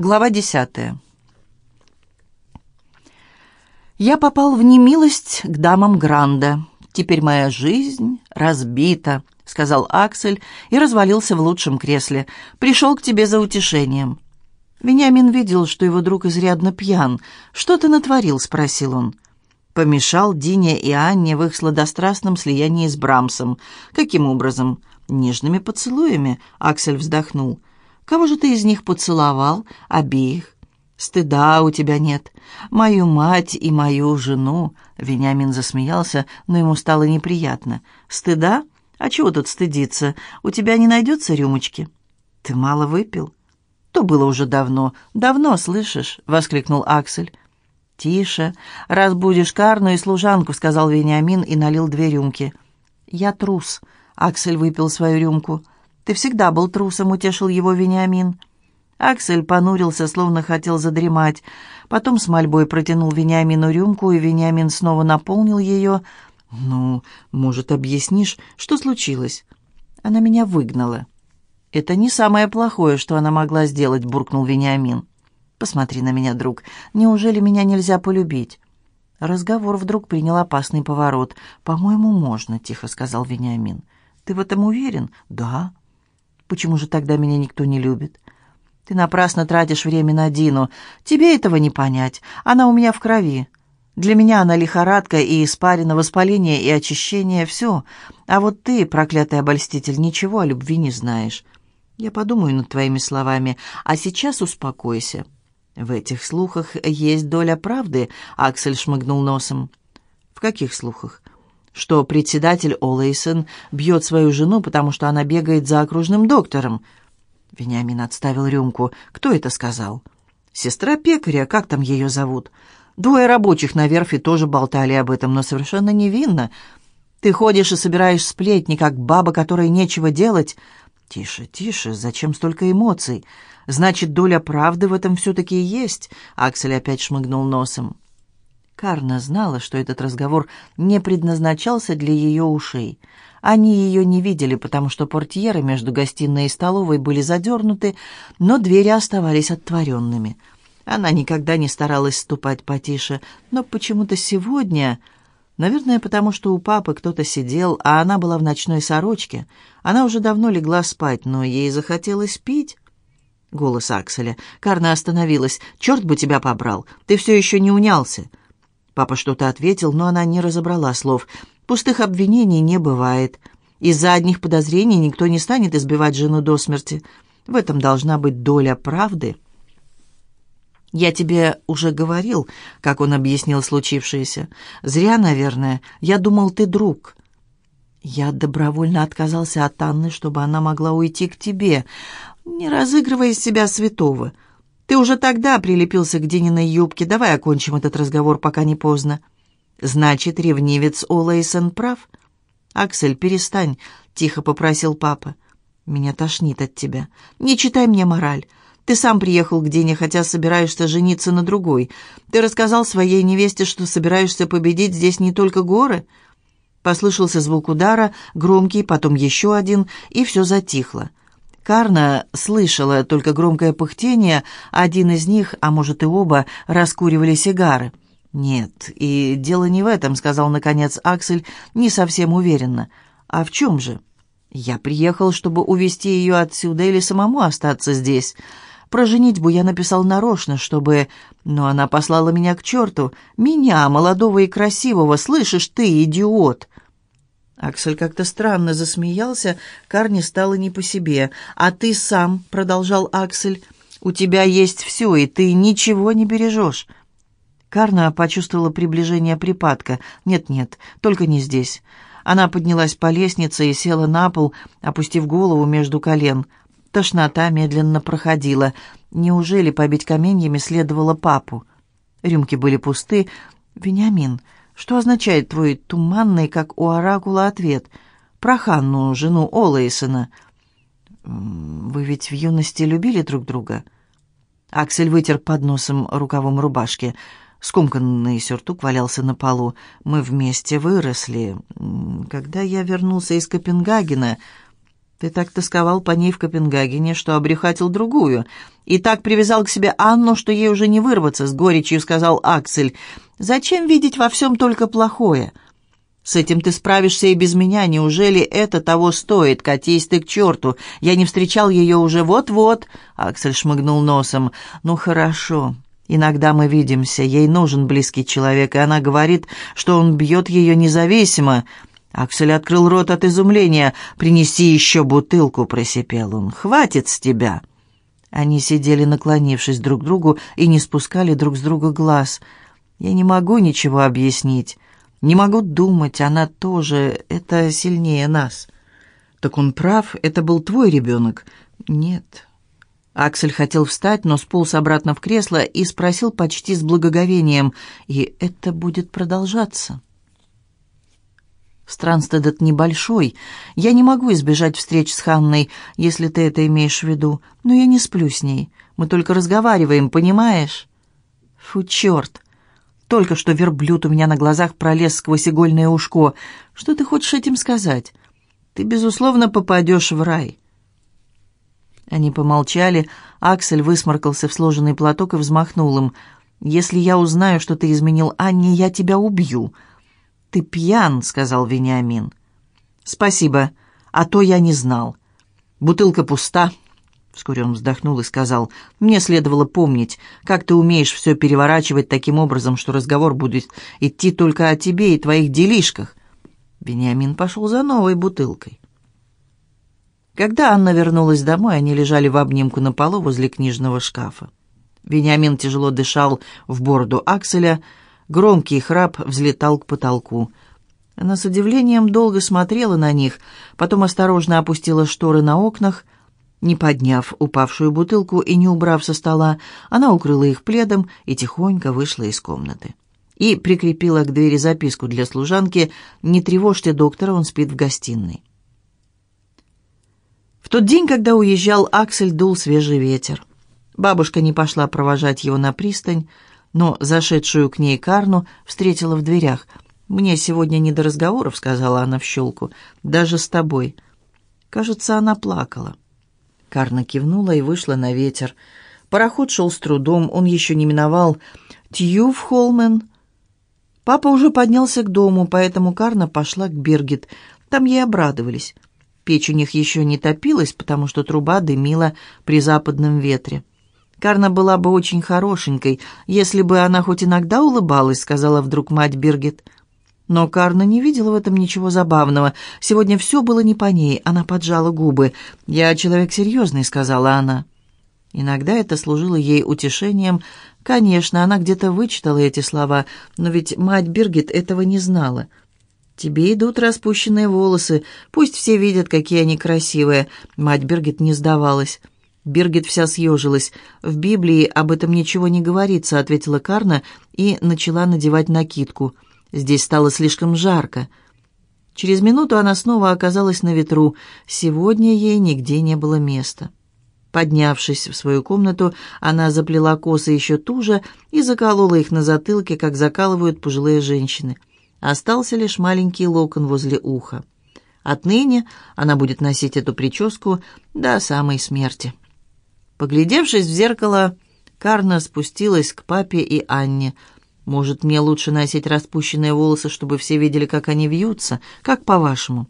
Глава десятая. Я попал в немилость к дамам Гранда. Теперь моя жизнь разбита, сказал Аксель и развалился в лучшем кресле. Пришел к тебе за утешением. Вениамин видел, что его друг изрядно пьян. «Что ты натворил?» — спросил он. Помешал Дине и Анне в их сладострастном слиянии с Брамсом. «Каким образом?» «Нежными поцелуями», — Аксель вздохнул. Кого же ты из них поцеловал? Обеих. Стыда у тебя нет. Мою мать и мою жену. Вениамин засмеялся, но ему стало неприятно. Стыда? А чего тут стыдиться? У тебя не найдется рюмочки? Ты мало выпил? То было уже давно. Давно, слышишь? Воскликнул Аксель. «Тише, разбудишь Карну и служанку», — сказал Вениамин и налил две рюмки. «Я трус», — Аксель выпил свою рюмку. Ты всегда был трусом», — утешил его Вениамин. Аксель понурился, словно хотел задремать. Потом с мольбой протянул Вениамину рюмку, и Вениамин снова наполнил ее. «Ну, может, объяснишь, что случилось?» «Она меня выгнала». «Это не самое плохое, что она могла сделать», — буркнул Вениамин. «Посмотри на меня, друг. Неужели меня нельзя полюбить?» Разговор вдруг принял опасный поворот. «По-моему, можно», — тихо сказал Вениамин. «Ты в этом уверен?» «Да». Почему же тогда меня никто не любит? Ты напрасно тратишь время на Дину. Тебе этого не понять. Она у меня в крови. Для меня она лихорадка и испарина, воспаление и очищение, все. А вот ты, проклятый обольститель, ничего о любви не знаешь. Я подумаю над твоими словами, а сейчас успокойся. В этих слухах есть доля правды, Аксель шмыгнул носом. В каких слухах? Что председатель Олэйсон бьет свою жену, потому что она бегает за окружным доктором. Вениамин отставил рюмку. «Кто это сказал?» «Сестра пекаря, как там ее зовут?» Двое рабочих на верфи тоже болтали об этом, но совершенно невинно. Ты ходишь и собираешь сплетни, как баба, которой нечего делать. Тише, тише, зачем столько эмоций? Значит, доля правды в этом все-таки есть. Аксель опять шмыгнул носом. Карна знала, что этот разговор не предназначался для ее ушей. Они ее не видели, потому что портьеры между гостиной и столовой были задернуты, но двери оставались оттворенными. Она никогда не старалась ступать потише, но почему-то сегодня... Наверное, потому что у папы кто-то сидел, а она была в ночной сорочке. Она уже давно легла спать, но ей захотелось пить. Голос Акселя. Карна остановилась. «Черт бы тебя побрал! Ты все еще не унялся!» Папа что-то ответил, но она не разобрала слов. Пустых обвинений не бывает. Из-за одних подозрений никто не станет избивать жену до смерти. В этом должна быть доля правды. «Я тебе уже говорил, как он объяснил случившееся. Зря, наверное. Я думал, ты друг». «Я добровольно отказался от Анны, чтобы она могла уйти к тебе. Не разыгрывай из себя святого. Ты уже тогда прилепился к Дининой юбке. Давай окончим этот разговор, пока не поздно. Значит, ревнивец Олэйсон прав? Аксель, перестань, тихо попросил папа. Меня тошнит от тебя. Не читай мне мораль. Ты сам приехал к Дине, хотя собираешься жениться на другой. Ты рассказал своей невесте, что собираешься победить здесь не только горы. Послышался звук удара, громкий, потом еще один, и все затихло. Карна слышала только громкое пыхтение, один из них, а может и оба, раскуривали сигары. «Нет, и дело не в этом», — сказал, наконец, Аксель, не совсем уверенно. «А в чем же?» «Я приехал, чтобы увезти ее отсюда или самому остаться здесь. Про женитьбу я написал нарочно, чтобы... Но она послала меня к черту. Меня, молодого и красивого, слышишь ты, идиот!» Аксель как-то странно засмеялся, Карни стало не по себе. «А ты сам», — продолжал Аксель, — «у тебя есть все, и ты ничего не бережешь». Карна почувствовала приближение припадка. «Нет-нет, только не здесь». Она поднялась по лестнице и села на пол, опустив голову между колен. Тошнота медленно проходила. Неужели побить каменьями следовало папу? Рюмки были пусты. «Вениамин, что означает твой туманный, как у оракула, ответ? Про Ханну, жену Олэйсона. Вы ведь в юности любили друг друга?» Аксель вытер под носом рукавом рубашки. Скомканный сюртук валялся на полу. «Мы вместе выросли. Когда я вернулся из Копенгагена...» Ты так тосковал по ней в Копенгагене, что обрехатил другую. И так привязал к себе Анну, что ей уже не вырваться, с горечью сказал Аксель. Зачем видеть во всем только плохое? С этим ты справишься и без меня. Неужели это того стоит? Катись ты к черту. Я не встречал ее уже вот-вот. Аксель шмыгнул носом. Ну, хорошо. Иногда мы видимся. Ей нужен близкий человек, и она говорит, что он бьет ее независимо. Аксель открыл рот от изумления. «Принеси еще бутылку», — просипел он. «Хватит с тебя». Они сидели, наклонившись друг к другу, и не спускали друг с друга глаз. «Я не могу ничего объяснить. Не могу думать. Она тоже. Это сильнее нас». «Так он прав. Это был твой ребенок». «Нет». Аксель хотел встать, но сполз обратно в кресло и спросил почти с благоговением. «И это будет продолжаться?» Странстедет небольшой. Я не могу избежать встреч с Ханной, если ты это имеешь в виду. Но я не сплю с ней. Мы только разговариваем, понимаешь? Фу, черт. Только что верблюд у меня на глазах пролез сквозь игольное ушко. Что ты хочешь этим сказать? Ты, безусловно, попадешь в рай. Они помолчали. Аксель высморкался в сложенный платок и взмахнул им. «Если я узнаю, что ты изменил Анне, я тебя убью». «Ты пьян», — сказал Вениамин. «Спасибо, а то я не знал. Бутылка пуста». Вскоре он вздохнул и сказал, «Мне следовало помнить, как ты умеешь все переворачивать таким образом, что разговор будет идти только о тебе и твоих делишках». Вениамин пошел за новой бутылкой. Когда Анна вернулась домой, они лежали в обнимку на полу возле книжного шкафа. Вениамин тяжело дышал в бороду Акселя, Громкий храп взлетал к потолку. Она с удивлением долго смотрела на них, потом осторожно опустила шторы на окнах. Не подняв упавшую бутылку и не убрав со стола, она укрыла их пледом и тихонько вышла из комнаты. И прикрепила к двери записку для служанки «Не тревожьте доктора, он спит в гостиной». В тот день, когда уезжал Аксель, дул свежий ветер. Бабушка не пошла провожать его на пристань, но зашедшую к ней Карну встретила в дверях. «Мне сегодня не до разговоров», — сказала она в щелку, — «даже с тобой». Кажется, она плакала. Карна кивнула и вышла на ветер. Пароход шел с трудом, он еще не миновал Тьюфхолмен. Папа уже поднялся к дому, поэтому Карна пошла к Бергет. Там ей обрадовались. Печь у них еще не топилась, потому что труба дымила при западном ветре. Карна была бы очень хорошенькой, если бы она хоть иногда улыбалась», — сказала вдруг мать Биргит. Но Карна не видела в этом ничего забавного. Сегодня все было не по ней. Она поджала губы. «Я человек серьезный», — сказала она. Иногда это служило ей утешением. Конечно, она где-то вычитала эти слова, но ведь мать Биргит этого не знала. «Тебе идут распущенные волосы. Пусть все видят, какие они красивые». Мать Биргит не сдавалась. Биргит вся съежилась. «В Библии об этом ничего не говорится», — ответила Карна и начала надевать накидку. Здесь стало слишком жарко. Через минуту она снова оказалась на ветру. Сегодня ей нигде не было места. Поднявшись в свою комнату, она заплела косы еще туже и заколола их на затылке, как закалывают пожилые женщины. Остался лишь маленький локон возле уха. Отныне она будет носить эту прическу до самой смерти. Поглядевшись в зеркало, Карна спустилась к папе и Анне. «Может, мне лучше носить распущенные волосы, чтобы все видели, как они вьются? Как по-вашему?»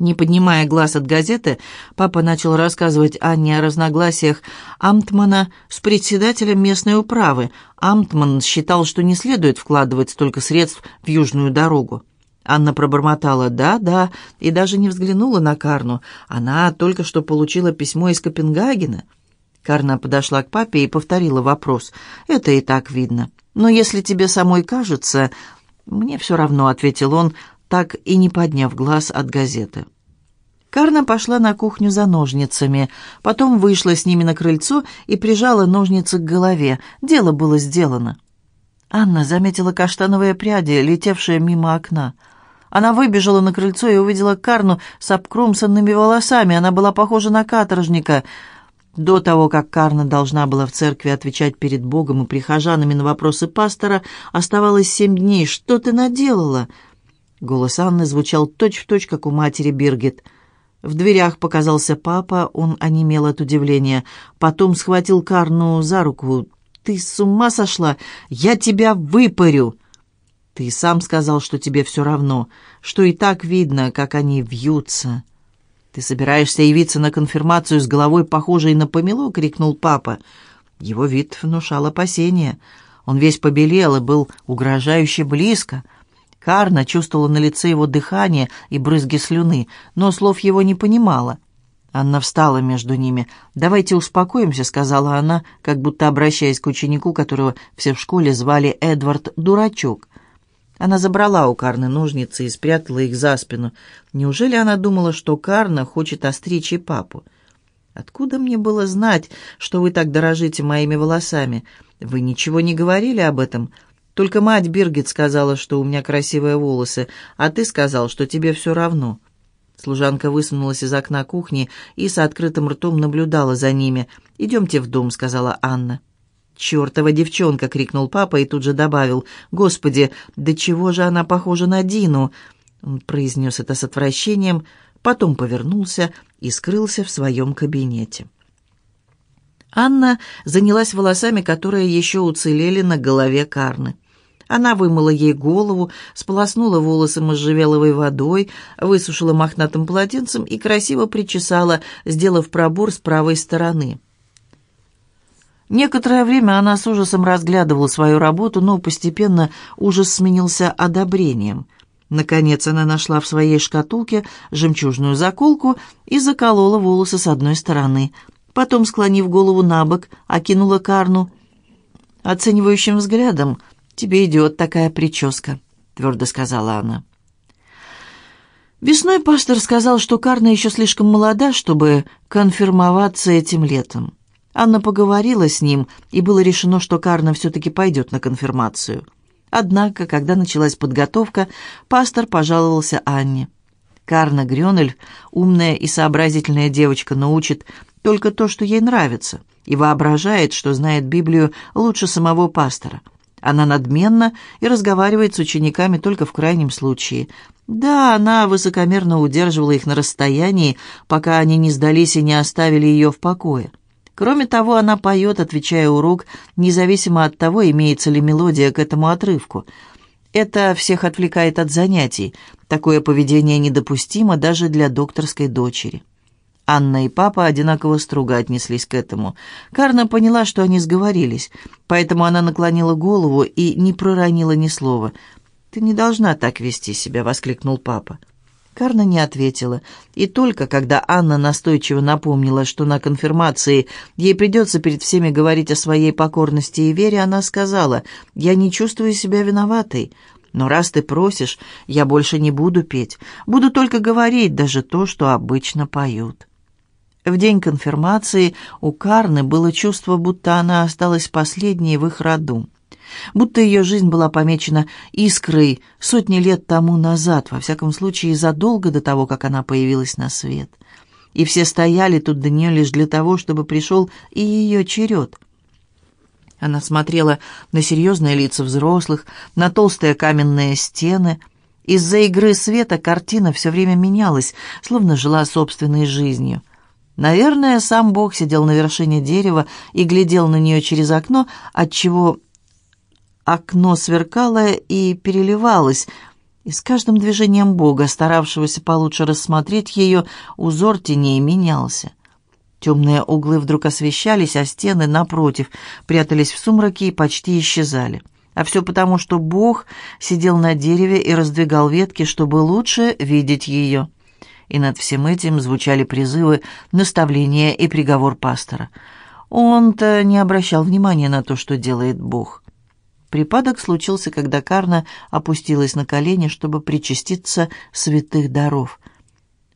Не поднимая глаз от газеты, папа начал рассказывать Анне о разногласиях Амтмана с председателем местной управы. Амтман считал, что не следует вкладывать столько средств в южную дорогу. Анна пробормотала «да, да» и даже не взглянула на Карну. Она только что получила письмо из Копенгагена. Карна подошла к папе и повторила вопрос. «Это и так видно. Но если тебе самой кажется...» «Мне все равно», — ответил он, так и не подняв глаз от газеты. Карна пошла на кухню за ножницами, потом вышла с ними на крыльцо и прижала ножницы к голове. Дело было сделано. Анна заметила каштановые пряди, летевшие мимо окна. Она выбежала на крыльцо и увидела Карну с обкромсанными волосами. Она была похожа на каторжника. До того, как Карна должна была в церкви отвечать перед Богом и прихожанами на вопросы пастора, оставалось семь дней. «Что ты наделала?» Голос Анны звучал точь-в-точь, точь, как у матери Биргит. В дверях показался папа, он онемел от удивления. Потом схватил Карну за руку. «Ты с ума сошла? Я тебя выпарю!» «Ты сам сказал, что тебе все равно, что и так видно, как они вьются». «Ты собираешься явиться на конфирмацию с головой, похожей на помело?» — крикнул папа. Его вид внушал опасения. Он весь побелел и был угрожающе близко. Карна чувствовала на лице его дыхание и брызги слюны, но слов его не понимала. Анна встала между ними. «Давайте успокоимся», — сказала она, как будто обращаясь к ученику, которого все в школе звали Эдвард Дурачок. Она забрала у Карны ножницы и спрятала их за спину. Неужели она думала, что Карна хочет остричь и папу? «Откуда мне было знать, что вы так дорожите моими волосами? Вы ничего не говорили об этом?» Только мать Биргит сказала, что у меня красивые волосы, а ты сказал, что тебе все равно». Служанка высунулась из окна кухни и с открытым ртом наблюдала за ними. «Идемте в дом», — сказала Анна. «Чертова девчонка!» — крикнул папа и тут же добавил. «Господи, да чего же она похожа на Дину?» Он произнес это с отвращением, потом повернулся и скрылся в своем кабинете. Анна занялась волосами, которые еще уцелели на голове Карны. Она вымыла ей голову, сполоснула волосы можжевеловой водой, высушила мохнатым полотенцем и красиво причесала, сделав пробор с правой стороны. Некоторое время она с ужасом разглядывала свою работу, но постепенно ужас сменился одобрением. Наконец она нашла в своей шкатулке жемчужную заколку и заколола волосы с одной стороны. Потом, склонив голову на бок, окинула Карну оценивающим взглядом – «Тебе идет такая прическа», — твердо сказала она. Весной пастор сказал, что Карна еще слишком молода, чтобы конфирмоваться этим летом. Анна поговорила с ним, и было решено, что Карна все-таки пойдет на конфирмацию. Однако, когда началась подготовка, пастор пожаловался Анне. Карна Грёнель, умная и сообразительная девочка, научит только то, что ей нравится, и воображает, что знает Библию лучше самого пастора — она надменна и разговаривает с учениками только в крайнем случае. Да, она высокомерно удерживала их на расстоянии, пока они не сдались и не оставили ее в покое. Кроме того, она поет, отвечая урок, независимо от того, имеется ли мелодия к этому отрывку. Это всех отвлекает от занятий. Такое поведение недопустимо даже для докторской дочери. Анна и папа одинаково строго отнеслись к этому. Карна поняла, что они сговорились, поэтому она наклонила голову и не проронила ни слова. «Ты не должна так вести себя», — воскликнул папа. Карна не ответила, и только когда Анна настойчиво напомнила, что на конфирмации ей придется перед всеми говорить о своей покорности и вере, она сказала, «Я не чувствую себя виноватой, но раз ты просишь, я больше не буду петь, буду только говорить даже то, что обычно поют». В день конфирмации у Карны было чувство, будто она осталась последней в их роду. Будто ее жизнь была помечена искрой сотни лет тому назад, во всяком случае задолго до того, как она появилась на свет. И все стояли тут до нее лишь для того, чтобы пришел и ее черед. Она смотрела на серьезные лица взрослых, на толстые каменные стены. Из-за игры света картина все время менялась, словно жила собственной жизнью — Наверное, сам Бог сидел на вершине дерева и глядел на нее через окно, отчего окно сверкало и переливалось, и с каждым движением Бога, старавшегося получше рассмотреть ее, узор теней менялся. Темные углы вдруг освещались, а стены, напротив, прятались в сумраке и почти исчезали. А все потому, что Бог сидел на дереве и раздвигал ветки, чтобы лучше видеть ее и над всем этим звучали призывы, наставления и приговор пастора. Он-то не обращал внимания на то, что делает Бог. Припадок случился, когда Карна опустилась на колени, чтобы причаститься святых даров.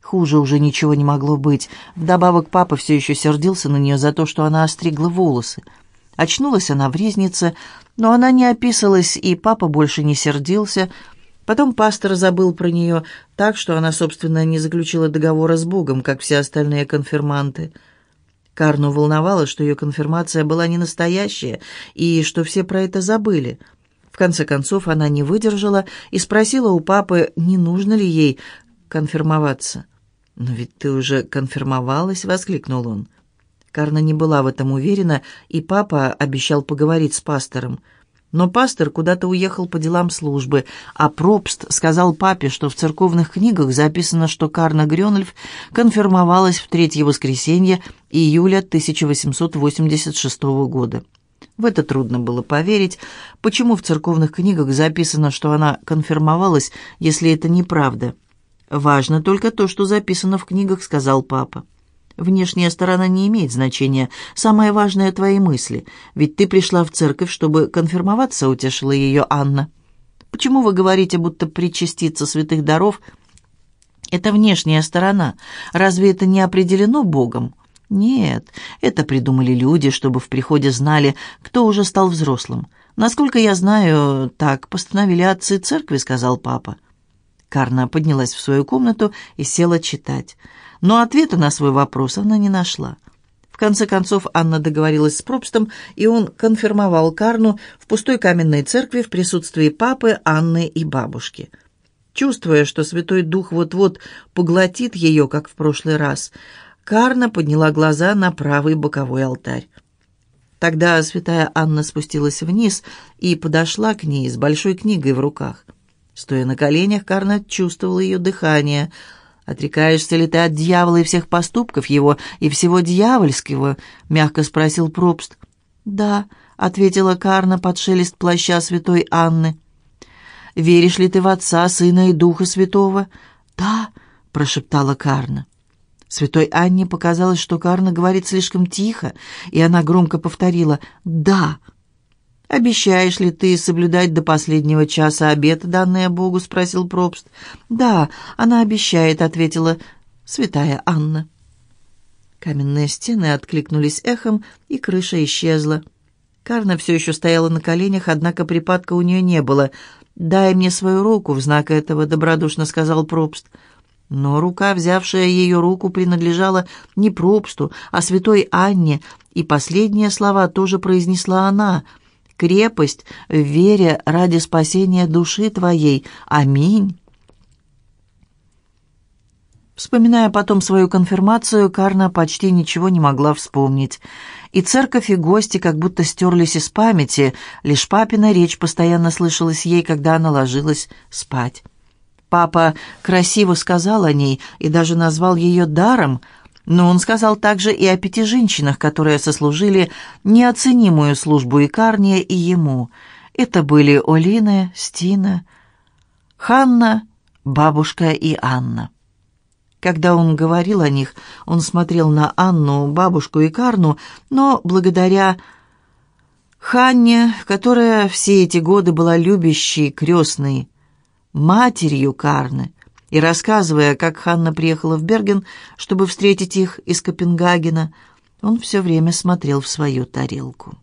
Хуже уже ничего не могло быть. Вдобавок папа все еще сердился на нее за то, что она остригла волосы. Очнулась она в резнице, но она не описалась, и папа больше не сердился, Потом пастор забыл про нее так, что она, собственно, не заключила договора с Богом, как все остальные конфирманты. Карну волновало, что ее конфирмация была не настоящая и что все про это забыли. В конце концов, она не выдержала и спросила у папы, не нужно ли ей конфирмоваться. «Но ведь ты уже конфирмовалась», — воскликнул он. Карна не была в этом уверена, и папа обещал поговорить с пастором. Но пастор куда-то уехал по делам службы, а Пробст сказал папе, что в церковных книгах записано, что Карна Грёнольф конфирмовалась в третье воскресенье июля 1886 года. В это трудно было поверить. Почему в церковных книгах записано, что она конфирмовалась, если это неправда? «Важно только то, что записано в книгах», — сказал папа. Внешняя сторона не имеет значения. Самое важное — твои мысли. Ведь ты пришла в церковь, чтобы конфирмоваться, утешила ее Анна. Почему вы говорите, будто причаститься святых даров — это внешняя сторона? Разве это не определено Богом? Нет, это придумали люди, чтобы в приходе знали, кто уже стал взрослым. Насколько я знаю, так постановили отцы церкви, сказал папа. Карна поднялась в свою комнату и села читать но ответа на свой вопрос она не нашла. В конце концов Анна договорилась с Пробстом, и он конфирмовал Карну в пустой каменной церкви в присутствии папы, Анны и бабушки. Чувствуя, что Святой Дух вот-вот поглотит ее, как в прошлый раз, Карна подняла глаза на правый боковой алтарь. Тогда святая Анна спустилась вниз и подошла к ней с большой книгой в руках. Стоя на коленях, Карна чувствовала ее дыхание – «Отрекаешься ли ты от дьявола и всех поступков его, и всего дьявольского?» — мягко спросил Пробст. «Да», — ответила Карна под шелест плаща святой Анны. «Веришь ли ты в Отца, Сына и Духа Святого?» «Да», — прошептала Карна. Святой Анне показалось, что Карна говорит слишком тихо, и она громко повторила «Да». «Обещаешь ли ты соблюдать до последнего часа обет, данное Богу?» — спросил Пробст. «Да, она обещает», — ответила святая Анна. Каменные стены откликнулись эхом, и крыша исчезла. Карна все еще стояла на коленях, однако припадка у нее не было. «Дай мне свою руку», — в знак этого добродушно сказал Пробст. Но рука, взявшая ее руку, принадлежала не Пробсту, а святой Анне, и последние слова тоже произнесла она — крепость в вере ради спасения души твоей. Аминь». Вспоминая потом свою конфирмацию, Карна почти ничего не могла вспомнить. И церковь, и гости как будто стерлись из памяти, лишь папина речь постоянно слышалась ей, когда она ложилась спать. Папа красиво сказал о ней и даже назвал ее даром — но он сказал также и о пяти женщинах, которые сослужили неоценимую службу и Карния, и ему. Это были Олина, Стина, Ханна, бабушка и Анна. Когда он говорил о них, он смотрел на Анну, бабушку и Карну, но благодаря Ханне, которая все эти годы была любящей, крестной, матерью Карны, и рассказывая, как Ханна приехала в Берген, чтобы встретить их из Копенгагена, он все время смотрел в свою тарелку.